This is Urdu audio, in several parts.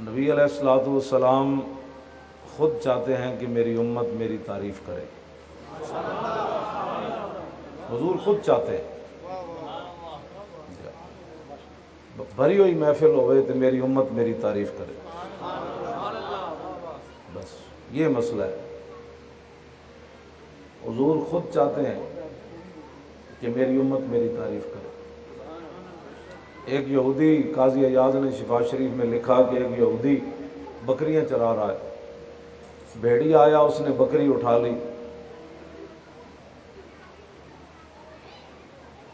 نبی علیہ السلاۃ والسلام خود چاہتے ہیں کہ میری امت میری تعریف کرے۔ حضور خود چاہتے ہیں۔ بھری ہوئی محفل ہوئے تو میری امت میری تعریف کرے۔ بس یہ مسئلہ ہے۔ حضور خود چاہتے ہیں کہ میری امت میری تعریف کرے۔ ایک یہودی قاضی ایاز نے شفا شریف میں لکھا کہ ایک یہودی بکریاں چرا رہا ہے۔ بھیڑی آیا، اس نے بکری اٹھا لی۔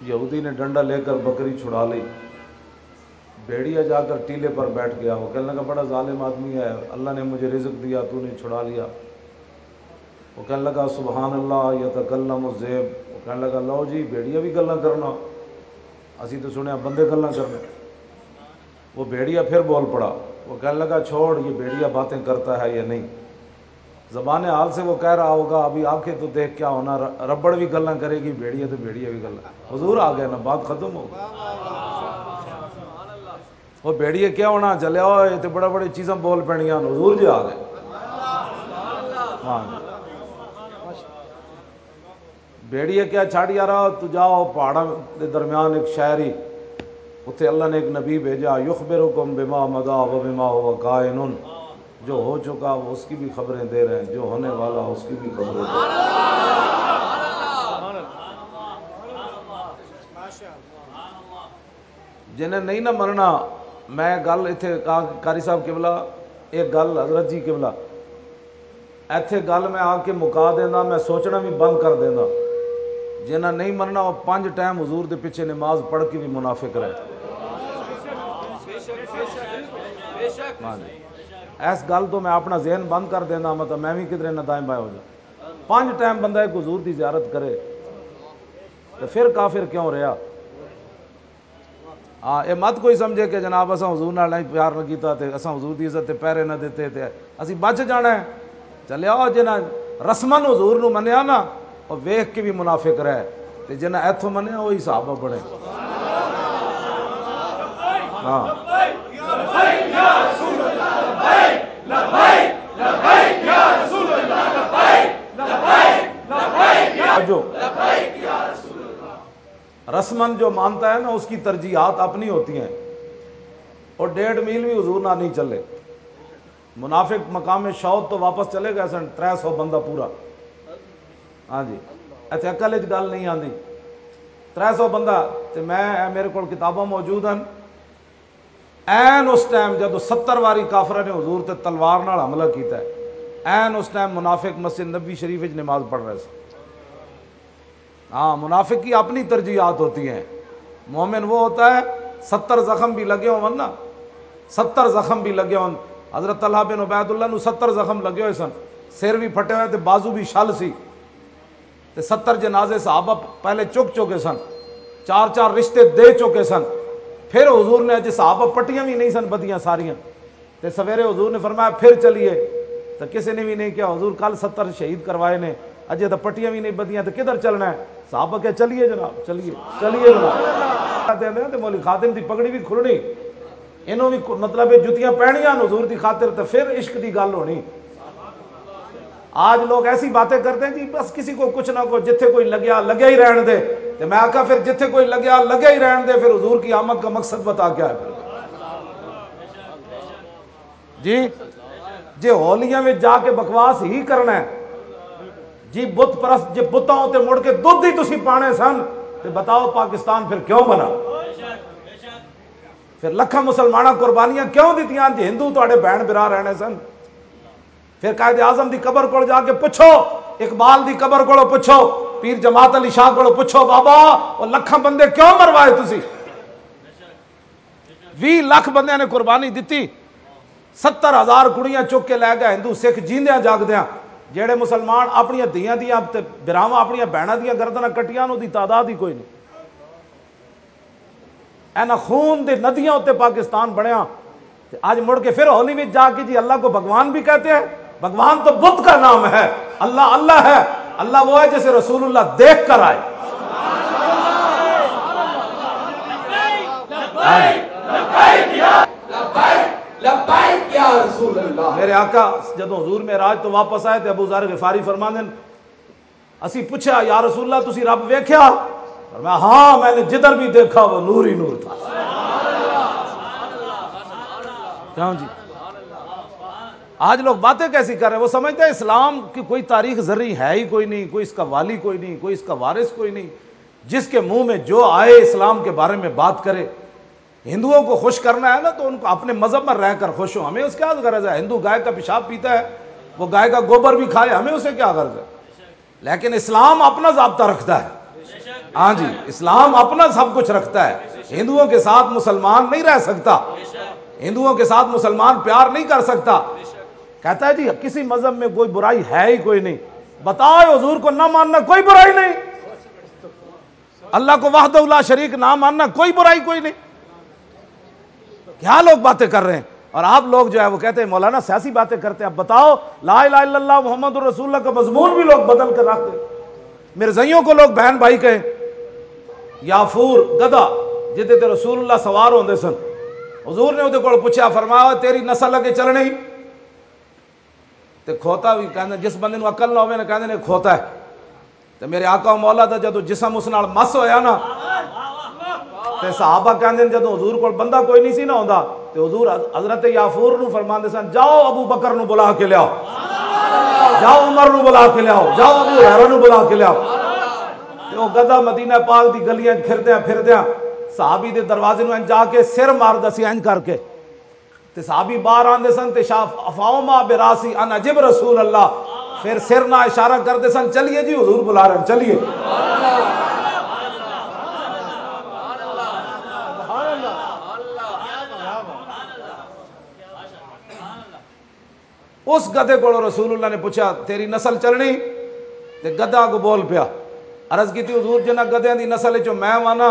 یہودی نے ڈنڈا لے کر بکری چھڑا لی۔ بھیڑیا جا کر ٹیلے پر بیٹھ گیا۔ وہ کہنے لگا، بڑا ظالم آدمی ہے، اللہ نے مجھے رزق دیا، تو نے چھڑا لیا۔ وہ کہنے لگا، سبحان اللہ یا تکلم زیب وہ کہنے لگا، لو جی بھیڑیا بھی گلا کرنا۔ اسی تو سنیا، بندے گلا کرنے۔ وہ بھیڑیا پھر بول پڑا۔ وہ کہنے لگا، چھوڑ، یہ بھیڑیا باتیں کرتا ہے یا نہیں؟ زبان حال سے وہ کہہ رہا ہوگا، ابھی آنکھیں تو دیکھ کیا ہونا ربڑ بھی گلا کرے گی بھیڑیا تو بھیڑیا بھی گلا حضور آ گیا نا، بات ختم ہو وہ بھیڑیے کیا ہونا چلے یہ تو بڑا بڑی چیزاں بول پڑیا حضور جی آ گئے۔ ہاں جی۔ بھیڑیے کیا چھاڑ رہا تو جاؤ پہاڑوں کے درمیان ایک شاعری۔ اتنے اللہ نے ایک نبی بھیجا یخ بے رکم بیما مدا و بیما ہو کائن۔ جو ہو چکا وہ اس کی بھی خبریں دے رہے ہیں، جو ہونے والا اس کی بھی خبریں دے رہے جنہیں نہیں نہ مرنا میں گل اتنے کاری صاحب کبلا ایک گل حضرت جی کبلا ایتھے گل میں آ کے مکا دینا میں سوچنا بھی بند کر دینا جنہ نہیں مرنا وہ پانچ ٹائم حضور دے پیچھے نماز پڑھ کے بھی منافق رہے۔ ہاں جی۔ ایس گل تو میں اپنا ذہن بند کر دینا مطلب میں بھی کدھر نہ دائیں بائیں ہو جا پانچ ٹائم بندہ ایک حضور دی زیارت کرے تو پھر کافر کیوں رہا؟ ہاں یہ مت کوئی سمجھے کہ جناب اصا حضور نال نہیں پیار نہ کیتا تے اصا حضور دی عزت تے پیرے نہ دیتے تے اسی بچ جانا ہے۔ چلے آؤ جنا رسمن حضور نو منیا نا اور ویخ کے بھی منافق رہے۔ تے جنا ایتھوں منیا وہی صحابہ بڑے ہاں۔ جو رسمن جو مانتا ہے نا، اس کی ترجیحات اپنی ہوتی ہیں۔ اور ڈیڑھ میل بھی حضور نہ نہیں چلے۔ منافق مقام شوت تو واپس چلے گئے سن تر سو بندہ پورا۔ ہاں جی۔ اچھا، اتنے اکل چ گل نہیں آتی تر سو بندہ تو میں میرے کو کتاباں موجود ہیں این اس ٹائم جب ستر واری کافر نے حضور تے تلوار نال حملہ کیتا ہے۔ این اس ٹائم منافق مسجد نبی شریف نماز پڑھ رہے سن۔ ہاں منافق کی اپنی ترجیحات ہوتی ہیں۔ مومن وہ ہوتا ہے، ستر زخم بھی لگے ہو نا۔ ستر زخم بھی لگے ہو حضرت اللہ بن عبید اللہ نو ستر زخم لگے ہوئے سن۔ سر بھی پھٹے ہوئے تھے بازو بھی شل سی۔ تے ستر جنازے صحابہ پہلے چک چکے سن، چار چار رشتے دے چکے سن۔ پھر حضور نے اج صحابہ پٹیاں بھی نہیں سن بدیاں ساریاں۔ تے سویرے حضور نے فرمایا پھر چلیے۔ تو کسی نے بھی نہیں کیا حضور کل ستر شہید کروائے نے۔ اجے تو پٹیاں بھی نہیں بدیاں تو کدھر چلنا ہے؟ صحابہ کہ چلیے جناب، چلیے چلیے جناب۔ مولی خاتم دی پگڑی بھی کھلنی۔ انہوں بھی مطلب جتیاں پہنیاں حضور دی خاطر تو پھر عشق دی گل ہونی۔ آج لوگ ایسی باتیں کرتے ہیں جی بس کسی کو کچھ نہ کو جتھے کوئی لگیا لگیا ہی رہن دے۔ تو میں آخا پھر جتھے کوئی لگیا لگیا ہی رہن دے، پھر حضور کی آمد کا مقصد بتا کیا ہے۔ جی؟ جی ہولیاں میں جا کے بکواس ہی کرنا ہے۔ جی بت پرست جی بتاؤں تے مڑ کے دودھ ہی تسی پانے سن۔ تے بتاؤ پاکستان پھر کیوں بنا؟ پھر لکھا مسلمانہ قربانیاں کیوں دیتیاں جی ہندو تے بہن برا رہنے سن۔ پھر قائد اعظم دی قبر کو جا کے پوچھو، اقبال دی قبر کو پوچھو، پیر جماعت علی شاہ کو پوچھو، بابا، وہ لکھاں بندے کیوں مروائے تسی؟ وی لاکھ بندے نے قربانی دیتی ستر ہزار کڑیاں چک کے لے گئے، ہندو سکھ جیندیاں جاگدیاں جہے مسلمان اپنی دیا دیا براوا اپنی بہنوں دیا گردن کٹیاں دی تعداد ہی کوئی نہیں۔ اینا خون دے ندیاں اتنے پاکستان بنیا اج مڑ کے پھر ہولی میں جا کے جی اللہ کو بھگوان بھی کہتے ہیں بھگوان تو بدھ کا نام ہے۔ اللہ اللہ ہے۔ اللہ وہ ہے جسے رسول اللہ دیکھ کر آئے۔ میرے آقا جدو حضور میں راج تو واپس آئے تھے ابو ذر غفاری فرما دین اسی پوچھا، یا رسول اللہ، تسی رب ویکھیا؟ فرمایا ہاں میں نے جدھر بھی دیکھا، وہ نور ہی نور تھا کیوں جی۔ آج لوگ باتیں کیسی کر رہے ہیں؟ وہ سمجھتے ہیں اسلام کی کوئی تاریخ ذری ہے ہی کوئی نہیں، کوئی اس کا والی کوئی نہیں، کوئی اس کا وارث کوئی نہیں۔ جس کے منہ میں جو آئے اسلام کے بارے میں بات کرے، ہندوؤں کو خوش کرنا ہے نا، تو ان کو اپنے مذہب میں رہ کر خوش ہو ہمیں اس کیا غرض ہے؟ ہندو گائے کا پیشاب پیتا ہے، وہ گائے کا گوبر بھی کھائے، ہمیں اسے کیا غرض ہے؟ لیکن اسلام اپنا ضابطہ رکھتا ہے۔ ہاں جی اسلام اپنا سب کچھ رکھتا ہے۔ ہندوؤں کے ساتھ مسلمان نہیں رہ سکتا۔ ہندوؤں کے ساتھ مسلمان پیار نہیں کر سکتا۔ کہتا ہے جی کسی مذہب میں کوئی برائی ہے ہی کوئی نہیں۔ بتاؤ حضور کو نہ ماننا کوئی برائی نہیں۔ اللہ کو وحد اللہ شریک نہ ماننا کوئی برائی کوئی نہیں۔ کیا لوگ باتیں کر رہے ہیں؟ اور آپ لوگ جو ہے وہ کہتے ہیں، مولانا سیاسی باتیں کرتے ہیں۔ اب بتاؤ، لا الہ الا اللہ، محمد الرسول اللہ کا مضمون بھی لوگ بدل کر رکھتے میرے کو لوگ بہن بھائی کہیں۔ یافور گدا جتے تے رسول اللہ سوار ہوندے سن۔ حضور نے وہ پوچھا، فرمایا، تیری نسل اگے چلنی تے کھوتا بھی کہندے جس بندے نو عقل نہ ہوے نا کہندے نے کھوتا ہے۔ تے میرے آقا و مولا دا جدو جسم اس نال مس ہویا نا، تے صحابہ کہندے جدو حضور کو بندہ کوئی نہیں سی نہ ہوندا، تے حضور حضرت یافور نو فرماندے سن، جاؤ ابو بکر نو بلا کے لیاؤ جاؤ عمر نو بلا کے لیاؤ جاؤ ابو ہریرہ نو بلا کے لیاؤ تے او گدا مدینہ پاک دی گلیاں پھردیاں پھردیاں، صحابی دے دروازے نو جا کے سر مار دسی انج کر کے۔ تے صحابی باہر آندے سن تے شاف افاوما براسی ان عجب رسول اللہ۔ پھر سر نہ اشارہ کرتے سن، چلیے جی حضور بلا رہے ہیں، چلیے۔ اس گدے کو رسول اللہ نے پوچھا، تیری نسل چلنی؟ تے گدا کو بول پیا۔ عرض کی تھی حضور جنہ گدیاں دی نسل جو میں وانا،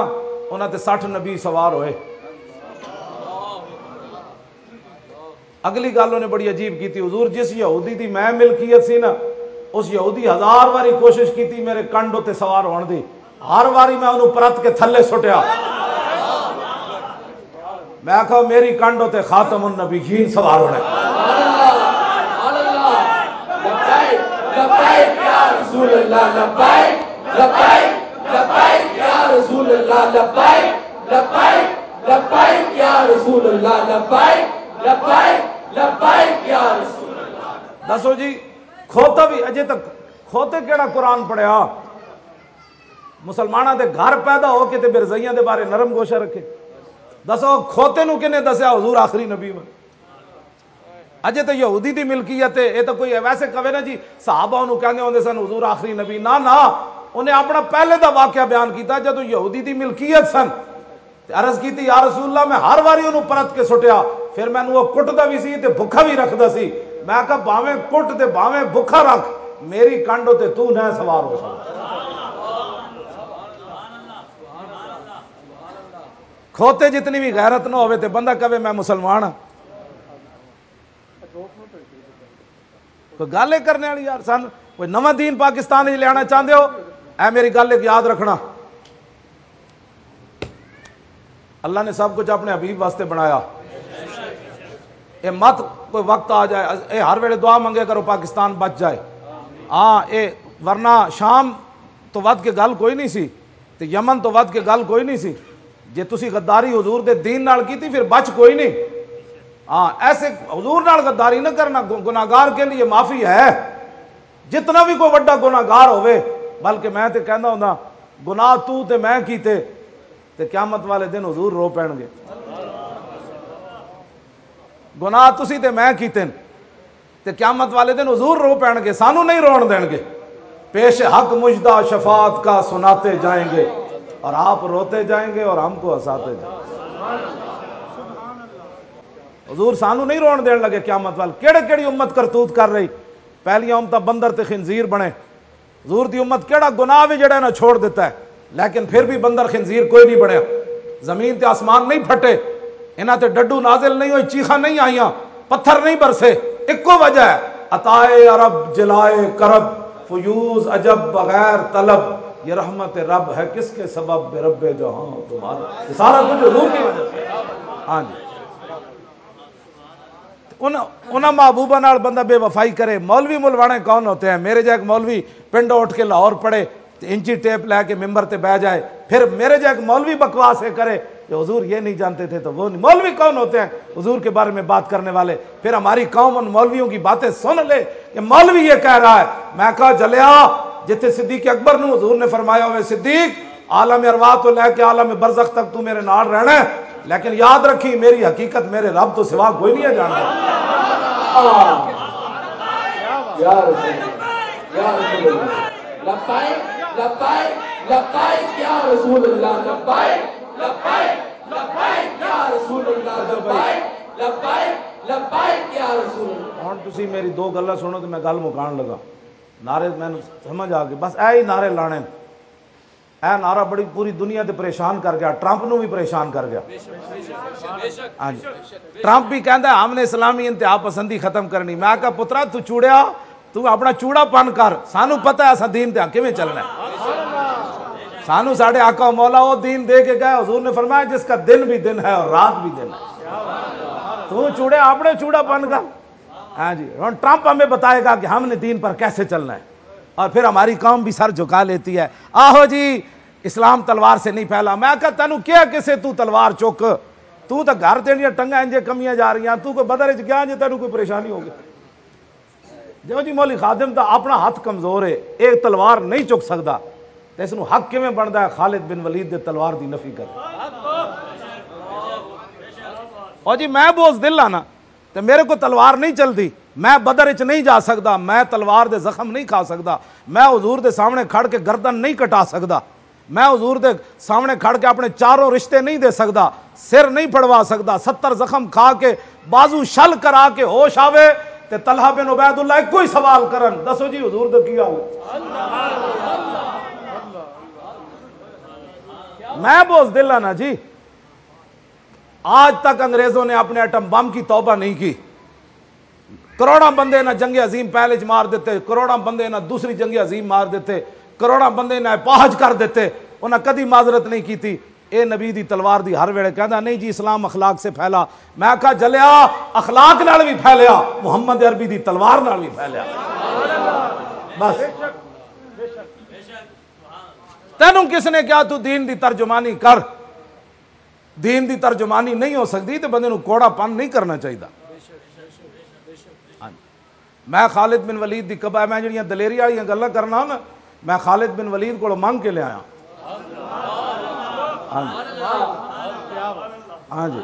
انہاں تے سٹھ نبی سوار ہوئے۔ اگلی گل نے بڑی عجیب کی تھی حضور جس یہودی دی میں ملکیت سی نا اس یہودی ہزار واری کوشش کی تھی میرے کنڈ تے سوار ہون دی ہر واری میں انہوں پرت کے تھلے سٹیا میں آخا میری کنڈ تے خاتم النبیین سوار ہونے لبیک یا یا رسول اللہ لبیک لبیک لبیک یا رسول اللہ۔ دسو جی کھوتا بھی اجے تک، کھوتے کیڑا قرآن پڑھیا؟ مسلمانہ دے گھر پیدا ہو کے تے برزیاں دے بارے نرم گوشہ رکھے۔ دسو، کھوتے نو کنے دسیا حضور آخری نبی میں؟ اجے تو یہودی دی ملکیت ہے یہ تو کوئی ویسے کہے نا جی صحابہ انہوں کہنے ہوندے سن، حضور آخری نبی۔ نہ نہ انہیں اپنا پہلے دا واقعہ بیان کیتا، جدو یہودی دی ملکیت سن عرض کی تھی یا رسول اللہ، میں ہر واری انہوں پرت کے سٹیا۔ پھر میں وہ کٹتا بھی سی تے بھکھا بھی رکھدا سی۔ میں کہا باویں کٹ تے باویں بھکھا رکھ، میری کنڈو تے تو نہ سوار ہو سکتا کھوتے جتنی بھی غیرت نہ ہوئے تے بندہ کہے، میں مسلمان ہاں۔ کوئی گل کرنے والی یار سن، کوئی نواں دین پاکستان لے آنا چاہتے ہو، اے میری گل ایک یاد رکھنا۔ اللہ نے سب کچھ اپنے حبیب واسطے بنایا۔ اے مت، کوئی وقت آ جائے۔ اے ہر ویلے دعا منگے کرو، پاکستان بچ جائے۔ ہاں اے ورنہ شام تو ود کے گل کوئی نہیں سی، تے یمن تو ود کے گل کوئی نہیں سی۔ جے تسی غداری حضور دے دین نال کیتی، پھر بچ کوئی نہیں۔ ہاں ایسے حضور نال غداری نہ کرنا گناہگار کے لیے معافی ہے۔ جتنا بھی کوئی بڑا گناہگار ہوئے بلکہ میں تے کہندا ہوندا، گناہ تو تے میں کیتے، تے قیامت والے دن حضور رو پین گے۔ گناہ تسی تے میں کیتے تے قیامت والے دن حضور رو پین گے سانو نہیں رون دین گے پیش حق، مجدہ، شفاعت کا سناتے جائیں گے۔ اور آپ روتے جائیں گے اور ہم کو ہساتے جائیں گے۔ حضور سانو نہیں رون دین لگے قیامت وال۔ کیڑے کیڑی امت کرتوت کر رہی۔ پہلی امت بندر تے خنزیر بنے۔ حضور دی امت کیڑا گناہ بھی جڑا نا چھوڑ دیتا ہے۔ لیکن پھر بھی بندر خنزیر کوئی نہیں بنے زمین تے آسمان نہیں پھٹے۔ انہاں تے ڈڈو نازل نہیں ہوئی چیخا نہیں آئیاں، پتھر نہیں برسے ایکو وجہ ہے۔ عطائے عرب جلائے کرب فیوز، عجب، بغیر طلب، یہ رحمت رب ہے۔ کس کے سبب؟ رب جہاں، تمہارا۔ یہ سارا کچھ حضور کی وجہ سے۔ ہاں جی۔ انہاں محبوبہ نال بندہ بے وفائی کرے۔ مولوی ملوانے کون ہوتے ہیں؟ میرے جائے ایک مولوی پنڈو اٹھ کے لاہور پڑے انچی ٹیپ لے کے ممبر تے بہ جائے، پھر میرے جائے ایک مولوی بکواس کرے۔ کہ حضور یہ نہیں جانتے تھے تو وہ نہیں مولوی کون ہوتے ہیں؟ حضور کے بارے میں بات کرنے والے۔ پھر ہماری قوم ان مولویوں کی باتیں سن لے کہ مولوی یہ کہہ رہا ہے۔ میں کہا، جلیا جتنے صدیق اکبر نو حضور نے فرمایا ہوئے، صدیق، عالم ارواح تو لے کے عالم برزخ تک تو میرے نال رہنا ہے۔ لیکن یاد رکھی، میری حقیقت میرے رب تو سوا کوئی نہیں ہے جانتا۔ یا رسول یا رسول رسول اللہ لبائک ہوں تسی میری دو گلا سنو تو میں گل مکان لگا۔ نعرے میں سمجھ آ گئی۔ بس اے ہی نعرے لانے نے۔ اے نعرہ بڑی پوری دنیا تے پریشان کر گیا۔ ٹرمپ نو بھی پریشان کر گیا۔ ہاں جی۔ ٹرمپ بھی کہندا ہے ہم نے اسلامی انتہا پسندی ختم کرنی۔ میں کہا پترا تو چوڑیا تو اپنا چوڑا پن کر۔ سانو پتہ ہے اسا دین تے کیویں چلنا ہے۔ سانو ساڈے آقا و مولا وہ دین دے کے گئے، حضور نے فرمایا جس کا دن بھی دن ہے اور رات بھی دن ہے۔ تو چوڑے اپنے چوڑا پن کر ہاں جی ہوں ٹرمپ ہمیں بتائے گا کہ ہم نے دین پر کیسے چلنا ہے۔ اور پھر ہماری قوم بھی سر جھکا لیتی ہے۔ آہو جی اسلام تلوار سے نہیں پھیلا۔ میں کہا تینو کیا کسے تو تلوار چک؟ تو تو گھر تیڑیاں ٹنگا انجے کمیاں جا رہی ہیں۔ تو کوئی بدر چ گیا جے تینو کوئی پریشانی ہو ہوگی جو جی مولی خادم تا اپنا ہاتھ کمزور ہے۔ ایک تلوار نہیں چک سکتا۔ تو اس حق کیویں بندا ہے؟ خالد بن ولید دے تلوار دی نفی کر۔ اور جی میں بوز دل لانا تو میرے کو تلوار نہیں چلتی میں بدر چ نہیں جا سکتا میں تلوار دے زخم نہیں کھا سکتا میں حضور دے سامنے کھڑ کے گردن نہیں کٹا سکتا میں حضور دے سامنے کھڑ کے اپنے چاروں رشتے نہیں دے سکتا سر نہیں پڑوا سکتا ستر زخم کھا کے بازو شل کرا کے ہوش آوے، تے طلحہ بن عبید اللہ کوئی سوال کرن۔ دسو جی حضور دے کیا ہو میں بوز دل نا جی۔ آج تک انگریزوں نے اپنے ایٹم بم کی توبہ نہیں کی۔ کروڑا بندے نہ جنگ عظیم پہلے چ مار دیتے کروڑا بندے نہ دوسری جنگ عظیم مار دیتے کروڑا بندے نہ پاہج کر دیتے انہیں کدی معذرت نہیں کی تھی۔ اے نبی دی تلوار دی ہر ویلے کہندا، نہیں جی اسلام اخلاق سے پھیلا۔ میں کہا، جلیا، اخلاق نال بھی پھیلیا، محمد عربی دی تلوار نال بھی پھیلیا۔ بس۔ تینوں کس نے کیا تو دین دی ترجمانی کر؟ دین دی ترجمانی نہیں ہو سکتی تو بندے کوڑا پن نہیں کرنا چاہیے ہاں جی۔ میں خالد بن ولید دی کبا میں جڑیاں دلیری والی گلاں کرنا ہاں نا، میں خالد بن ولید کو منگ کے لے آیا۔ ہاں جی۔ ہاں جی۔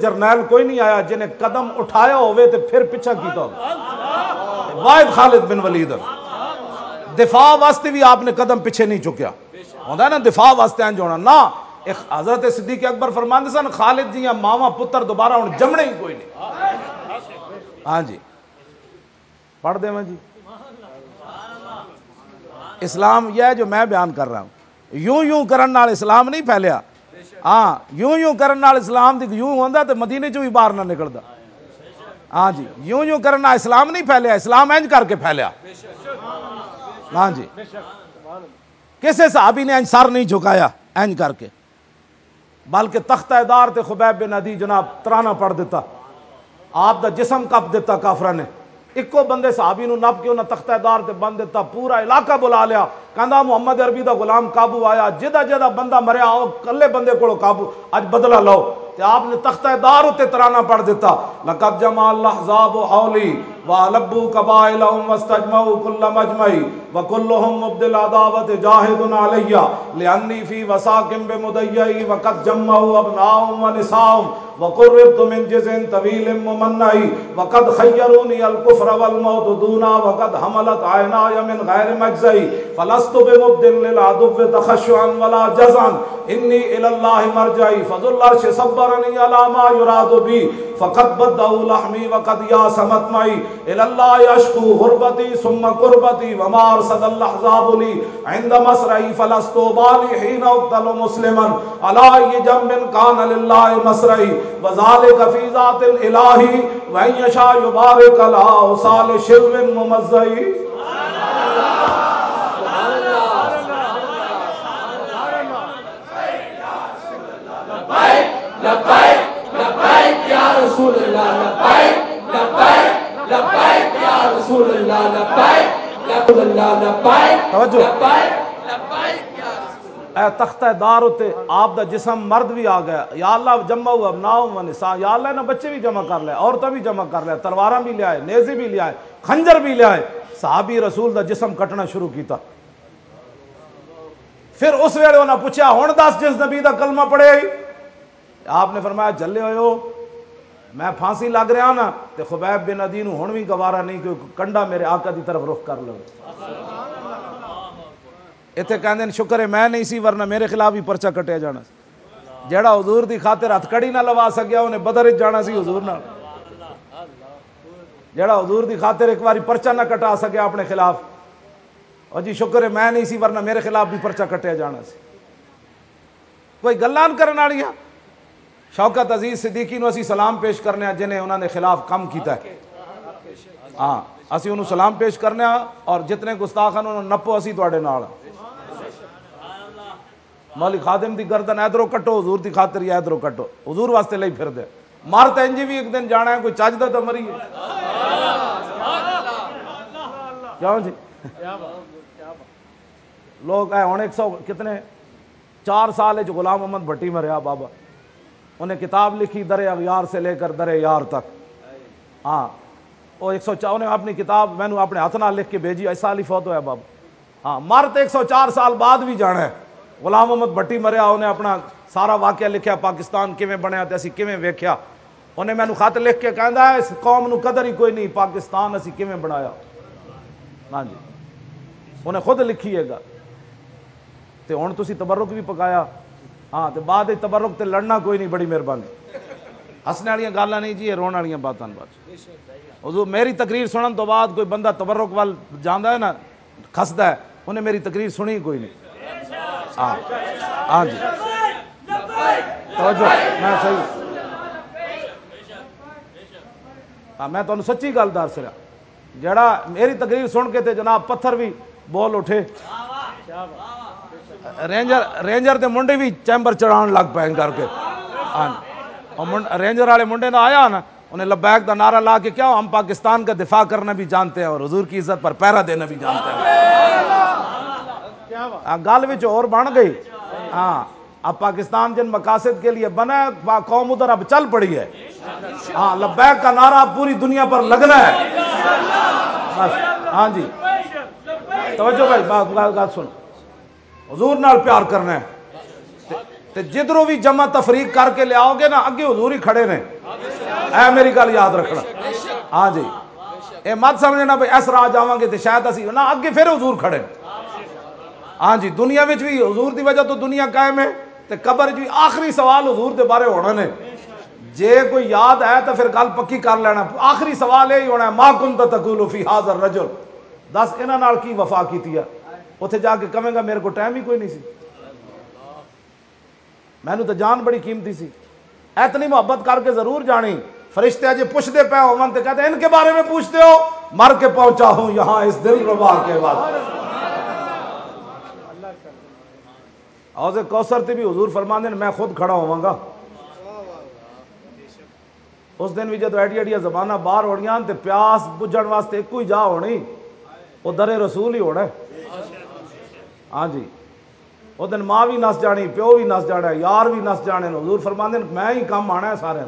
جرنیل کوئی نہیں آیا جنہیں قدم اٹھایا ہوئے تو پھر پیچھا کیتا ہو واحد خالد بن ولید۔ دفاع واسطے بھی آپ نے قدم پیچھے نہیں چکیا۔ ہوتا ہے نا، دفاع واسطے انج ہونا۔ نہ، ایک حضرت صدیق اکبر فرماندے سن، خالد جی ماوا پتر دوبارہ ہوں جمنے ہی کوئی نہیں۔ ہاں جی۔ پڑھ دے جی۔ اسلام یہ ہے جو میں بیان کر رہا ہوں۔ یوں یوں کرن نال اسلام نہیں پھیلیا۔ ہاں یوں یوں کرن نال اسلام دی یوں ہوندا تے مدینے چوں بھی باہر نہ نکلدا۔ ہاں جی یوں یوں کرن نال اسلام نہیں پھیلیا، اسلام انج کر کے پھیلیا۔ ہاں جی۔ کسے صحابی نے انج سر نہیں جھکایا انج کر کے؟ بلکہ تختہ دار تے خبیب بن عدی جناب ترانہ پڑھ دیتا۔ آپ دا جسم کپ دیتا کافرہ نے۔ اکو بندے صحابی نو نپ کے انہاں تختہ دار تے بند دیتا، پورا علاقہ بلا لیا۔ کہندا، محمد عربی دا غلام قابو آیا۔ جدا جدا بندہ مریا، آؤ، کلے بندے کو قابو۔ اج بدلہ لو تے آپ نے تختہ دار تے ترانہ پڑھ دیتا۔ لقد جمع الاحزاب حولی وَعَلَبُّوا قَبَائِلَهُمْ وَاسْتَجْمَعُوا كُلَّ مَجْمَعِ وَكُلُّهُمْ مُبْدِلْ عَدَاوَةِ جَاهِدٌ عَلَيَّ لِأَنِّي فِي وَسَاقٍ بِمُدَيَّئِ وَقَدْ جَمَّعُوا أَبْنَاءَهُمْ وَنِسَاءَهُمْ وقربت من جزء طويل ممنعي وقد خيروني الكفر والموت دونا. وقد حملت عيناي من غير مجزي فلست بمبدل للعدو تخشعا ولا جزعا. إني إلى الله مرجعي. فذو العرش صبرني على ما يراد بي. فقد بدأوا لحمي وقد ياس مطمعي إلى الله أشكو غربتي ثم قربتي. وما أرصد الأحزاب لي. عند مسرعي فلست بالي حين أقتل مسلما. على أي جنب كان لله مسرعي وذلك في ذات الإله وإن يشاء يبارك لا صال شرب ممزعي لبائک لبائک یا رسول اللہ لبیک لبیک لبیک یا رسول اللہ لبیک رسول اللہ لبیک توجہ۔ لبیک لبیک یا رسول اے تختہ دار ہوتے آپ دا جسم مرد بھی آ گیا۔ یا اللہ جمع ہوا ناؤ و نساء۔ یا اللہ نے بچے بھی جمع کر لے، عورتیں بھی جمع کر لے تلواراں بھی لے آئے نیزے بھی لے آئے، خنجر بھی لے آئے۔ صحابی رسول دا جسم کٹنا شروع کیتا۔ پھر اس ویلے انہاں پوچھا ہن دس جس نبی دا کلمہ پڑھے آپ نے فرمایا، جلے ہوئے ہو۔ میں پھانسی لگ رہا نا، تے خبیب بن عدی نو ہن بھی گوارا نہیں، کہ کنڈا میرے آقا دی طرف رخ کر لو۔ اتنے کہندے نے شکر ہے میں نہیں سی، ورنہ میرے خلاف ہی پرچہ کٹیا جانا سی۔ جیڑا حضور دی خاطر ہتھ کڑی نہ لوا سکیا، انہیں بدر جانا سی حضور نال۔ جیڑا حضور دی خاطر ایک باری پرچہ نہ کٹا سکیا اپنے خلاف۔ اور جی شکر ہے میں نہیں سی، ورنہ میرے خلاف بھی پرچہ کٹیا جانا سی۔ کوئی گلاں کرن والیاں شوکت عزیز صدیقی نو اسی سلام پیش کرنے جنہیں انہوں نے خلاف کم کیتا ہے۔ ہاں۔ ہاں اسی انہوں سلام پیش کرنے اور جتنے گستاخ انہوں نپو اسی تواڈے نال۔ مولی خادم دی گردن ادھروں کٹو، حضور دی خاطر یا ادھروں کٹو۔ حضور واسطے لئی پھر دے۔ مار انجی بھی ایک دن جانا ہے، کوئی چاجدہ تو مری ہے۔ کیوں جی؟ لوگ اے ہن ایک سو کتنے؟ چار سال جو غلام محمد بھٹی مریا بابا۔ انہیں کتاب لکھی در اغیار سے لے کر در یار تک۔ ہاں۔ وہ ایک سو چار انہیں اپنی کتاب میں نے اپنے ہاتھ نال لکھ کے بھیجی ایسا علی فوت ہوا بابا۔ ہاں مرتے ایک سو چار سال بعد بھی جانا ہے۔ غلام محمد بھٹی مریا، انہیں اپنا سارا واقعہ لکھیا، پاکستان کیویں بنیا تے اسی کیویں ویکھیا۔ انہیں میں خط لکھ کے کہندا ہے، اس قوم نو قدر ہی کوئی نہیں، پاکستان اسی کیویں بنایا۔ ہاں جی۔ انہیں خود لکھی ہے گا تے ہن تسی تبرک بھی پکایا۔ ہاں تے بعد تبرک تے لڑنا کوئی نہیں، بڑی مہربانی۔ ہسنے والیاں گالاں نہیں جی یہ رون والیاں باتاں بات حضور، میری تقریر سنن تو بعد کوئی بندہ تبرک وال جاندا ہے نا کھسدا ہے، انہیں میری تقریر سنی کوئی نہیں۔ ہاں ہاں جی۔ توجہ، میں صحیح۔ ہاں میں تمہیں سچی گل دس رہا۔ جڑا میری تقریر سن کے تے جناب پتھر بھی بول اٹھے۔ رینجر رینجر دے منڈے بھی چیمبر چڑھان لگ پے کر کے۔ ہاں اور رینجر والے منڈے نہ آیا نا انہیں لبیک دا نعرہ لا کے کیا ہم پاکستان کا دفاع کرنا بھی جانتے ہیں اور حضور کی عزت پر پہرا دینا بھی جانتے ہیں۔ ہاں، گل وچ اور بن گئی۔ ہاں اب پاکستان جن مقاصد کے لیے بنا ہے قوم ادھر اب چل پڑی ہے۔ ہاں لبیک کا نعرہ اب پوری دنیا پر لگنا ہے۔ بس ہاں جی۔ توجہ بھائی بات بات سن۔ حضور نال پیار کرنا ہے۔ تے- تے جدھروں بھی جمع تفریق کر کے لے آؤ گے نا، اگے حضور ہی کھڑے نے۔ اے میری گل یاد رکھنا۔ ہاں جی۔ اے مت سمجھنا بھائی، اس راہ جاواں گے تے شاید اسی نہ اگے پھر حضور کھڑے ہاں جی دنیا وچ بھی حضور دی وجہ تو دنیا قائم ہے، تے قبر وچ بھی آخری سوال حضور دے بارے ہونا نے۔ جے کوئی یاد ہے تو پھر گل پکی کر لینا۔ آخری سوال یہ ہونا ہے، ما کنت تقول فی هذا الرجل۔ دس انہاں نال کی وفا کیتی ہے۔ اوتھے جا کے کہے گا، میرے کو ٹائم ہی کوئی نہیں سی۔ مینوں تو جان بڑی قیمتی سی۔ اتنی محبت کر کے ضرور جانی۔ فرشتے اجے پوچھتے پے ہون تے کہتے ہیں، ان کے بارے میں پوچھتے ہو، مر کے پہنچا ہوں یہاں اس دل ربا کے بعد۔ حوض کوثر تے بھی حضور فرماندے نے میں خود کھڑا ہواں گا۔ اس دن بھی جدو ایڈی ایڈیا زبانہ باہر ہونیاں تے پیاس بجھن واسطے ایک ہی جا ہونی۔ وہ در رسول ہی ہونا ہاں جی۔ وہ دن ماں بھی نس جانی، پیو بھی نس جانا، یار بھی نس جانے حضور فرماندے نے، میں ہی کام آنا ہے سارے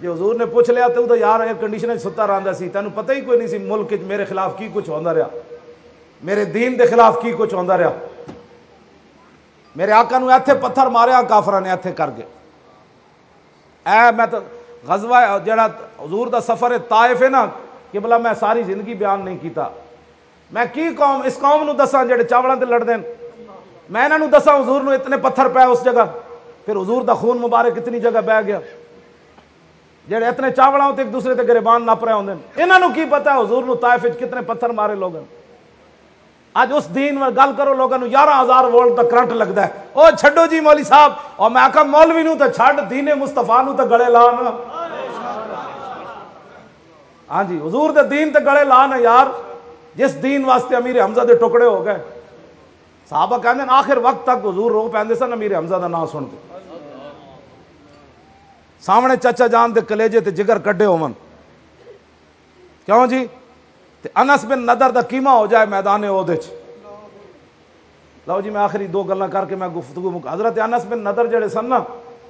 جی حضور نے پوچھ لیا تو یار ایئر کنڈیشن ستا رہا سی تینوں پتہ ہی کوئی نہیں سی ملک میرے خلاف کی کچھ ہوندا رہا۔ میرے دین دے خلاف کی کچھ ہوندا رہا۔ میرے آقا نو ایتھے پتھر ماریا، کافراں نے ایتھے کر کے اے میں تو غزوہ جڑا حضور دا سفر ہے طائف ہے نا کہ بلا میں ساری زندگی بیان نہیں کیتا۔ میں کی قوم، اس قوم نو دساں، جڑے چاولاں تے لڑ دین میں انہاں نو دساں حضور نو اتنے پتھر پے اس جگہ، پھر حضور دا خون مبارک اتنی جگہ بہ گیا۔ جڑے اتنے چاولاں تے ایک دوسرے تے گریبان نپ رہے ہوندے۔ انہاں نو کی پتہ حضور نو طائف وچ کتنے پتھر مارے لوگاں اج اس دین میں گل کرو لوگوں نو یارہ ہزار وولٹ تک کرنٹ لگتا ہے۔ او چھڈو جی مولوی صاحب۔ اور میں آخا مولوی نو تو چھڈ، دین مستفا نو تو گلے لا نا ہاں جی حضور دے دین تے گلے لا نا یار۔ جس دین واسطے امیر حمزہ دے ٹکڑے ہو گئے۔ صحابہ کہندے ہیں آخر وقت تک حضور رو پیندے سن، امیر حمزہ دا نام سن کے سامنے چچا جان دے کلیجے تے جگر کڈے ہومن کیوں جی؟ تے انس بن ندر دا کیما ہو جائے میدان عہدے چ۔ لو جی میں آخری دو گلاں کر کے میں گفتگو مک، حضرت انس بن ندر جڑے سن نا،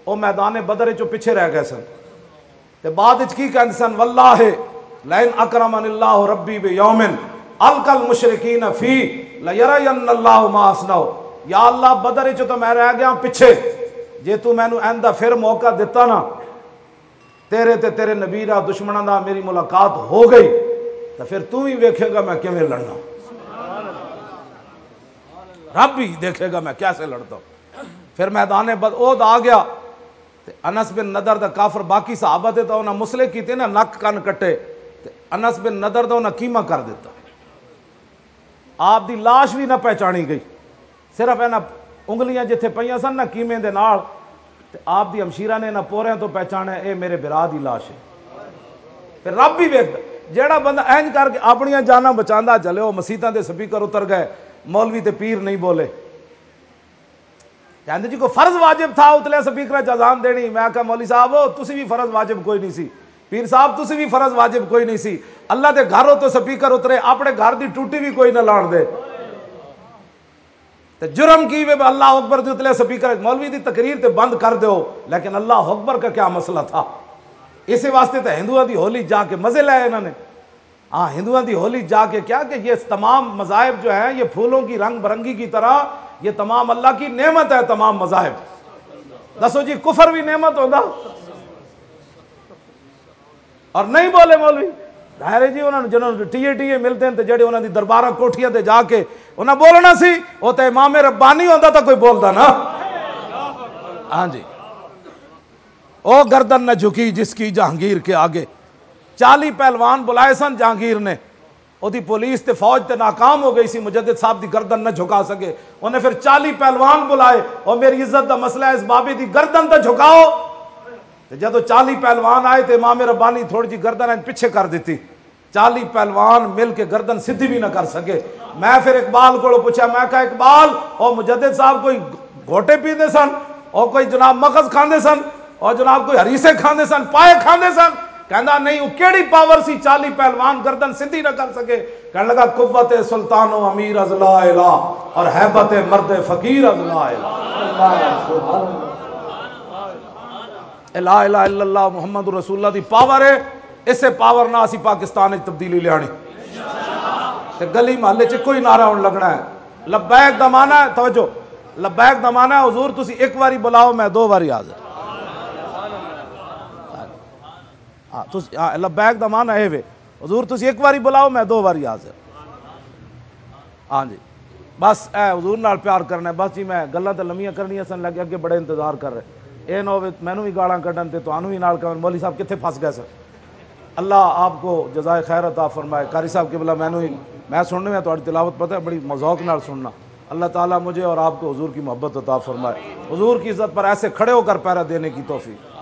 او میدان بدر چوں پیچھے رہ گئے سن۔ تے بعد وچ کی کہندے سن، واللہ لئن اکرمن اللہ ربی بیومن۔ الکل مشرکین فی لیرین اللہ ما اسنو یا اللہ بدر وچ تو میں رہ گیا پیچھے. جے تو مینوں ایندا پھر موقع دیتا نا، تیرے تے تیرے نبی را دشمناں دا میری ملاقات ہو گئی. تو پھر تو ہی ویکھے گا میں کیویں لڑنا؟ رب ہی دیکھے گا میں کیسے لڑتا ہوں؟ پھر میدان بد عہد آ گیا. تے انس بن ندر دا کافر باقی صحابہ تے تو انہاں مسلے کیتے نا، نک کن کٹے. تے انس بن ندر دا انہاں کیما کر دیتا؟ آپ دی لاش بھی نہ پہچانی گئی۔ صرف اینا انگلیاں جتھے پئیاں سن نہ کیمے دے نال، تے آپ دی ہمشیرہ نے نہ پوریاں تو پہچانا اے میرے برا دی لاش ہے۔ پھر رب بھی ویکھدا جیڑا بندہ اینج کر کے اپنی جانا بچاندا چلے وہ مسیتاں دے سپیکر اتر گئے، مولوی تے پیر نہیں بولے۔ کہندے جی کو فرض واجب تھا اتلے سپیکر اذان دینی؟ میں کہا مولوی صاحب تسی بھی فرض واجب کوئی نہیں سی۔ پیر صاحب، تسی بھی فرض واجب کوئی نہیں سی۔ اللہ دے گھروں تو سپیکر اترے، اپنے گھر دی ٹوٹی بھی کوئی نہ لاڑ دے۔ تے جرم کی وے اللہ اکبر دے اتلے سپیکر، مولوی دی تقریر تے بند کر دیو۔ لیکن اللہ اکبر کا کیا مسئلہ تھا؟ اسی واسطے تو ہندوؤں دی ہولی جا کے مزے لائے انہوں نے۔ ہاں ہندوؤں دی ہولی جا کے کیا کہ یہ تمام مذاہب جو ہیں، یہ پھولوں کی رنگ برنگی کی طرح، یہ تمام اللہ کی نعمت ہے تمام مذاہب۔ دسو جی کفر بھی نعمت ہوتا اور نہیں بولے مولوی، ظاہر جی انہوں نے جنہوں نے ٹی اے ٹی اے ملتے ہیں تو جڑے انہوں نے دربارہ کوٹھیاں تے جا کے انہیں بولنا سی وہ تو امام ربانی ہوتا تو کوئی بولتا نا۔ ہاں جی۔ او گردن نہ جھکی جس کی جہانگیر کے آگے۔ چالی پہلوان بلائے سن جہانگیر نے۔ وہ پولیس تے فوج تے ناکام ہو گئی سی، مجدد صاحب دی گردن نہ جھکا سکے۔ انہیں پھر چالی پہلوان بلائے۔ اور میری عزت دا مسئلہ ہے، اس بابی دی گردن تے جھکاؤ۔ جب چالی پہلوان آئے تو امام ربانی تھوڑی جی گردن پیچھے کر دیتی، چالی پہلوان مل کے گردن سدھی بھی نہ کر سکے۔ میں پھر اقبال کو پوچھا، میں کہا، اقبال اور مجدد صاحب کوئی گھوٹے پیتے سن؟ اور کوئی جناب مغز کھاندے سن؟ اور جناب کوئی ہریسے کھاندے سن؟ پائے کھاندے سن؟ کہندا، نہیں وہ کیڑی پاور سی چالی پہلوان گردن سدھی نہ کر سکے۔ کہنے لگا، قوت سلطان و امیر از لا الہ اور حیبت مرد فقیر از لا الہ۔ لا الہ الا اللہ محمد رسول اللہ دی پاور ہے۔ اسے پاور نہ اسی پاکستان وچ تبدیلی لیانی۔ تے گلی محلے چ کوئی نعرہ ہون لگنا ہے۔ لبیک دا معنی ہے، توجہ، لبیک دا معنی ہے، حضور تسی ایک واری بلاؤ، میں دو واری حاضر۔ ہاں تسی ہاں، لبیک دا معنی ہے وے۔ حضور تسی ایک واری بلاؤ، میں دو واری حاضر۔ ہاں جی۔ بس، اے، حضور نال پیار کرنا ہے۔ بس جی میں گلاں تے لمیاں کرنیاں سن، لگے اگے بڑے انتظار کر رہے۔ اے نہ ہوے مینوں بھی گالاں کٹن تے تانوں بھی نال کہن مولوی صاحب کتنے پھس گئے سر اللہ آپ کو جزائے خیر عطا فرمائے۔ قاری صاحب کے بلا میں میں سننے میں تہاڈی تلاوت پتہ ہے، بڑی مذوق نال سننا۔ اللہ تعالیٰ مجھے اور آپ کو حضور کی محبت عطا فرمائے۔ حضور کی عزت پر ایسے کھڑے ہو کر پیرا دینے کی توفیق۔